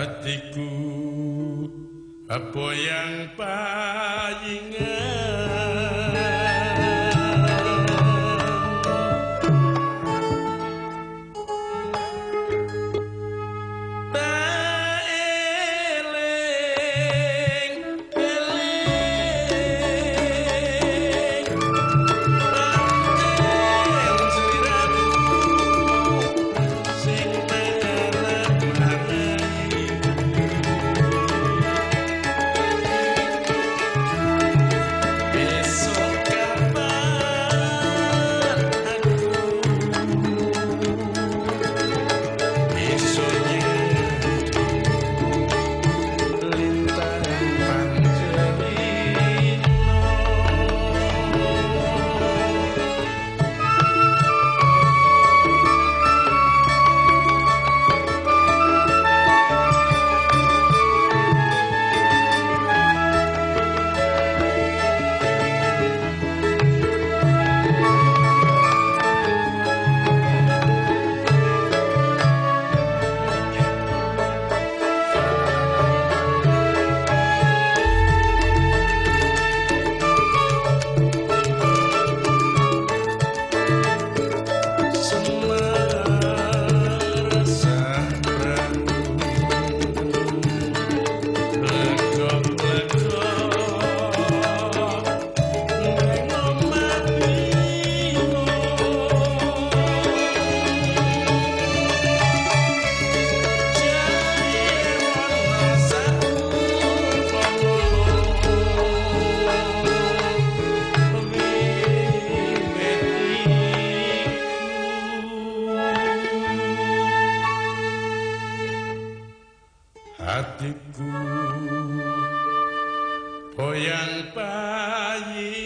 hatiku apa yang paling hatiku Goyang bayingan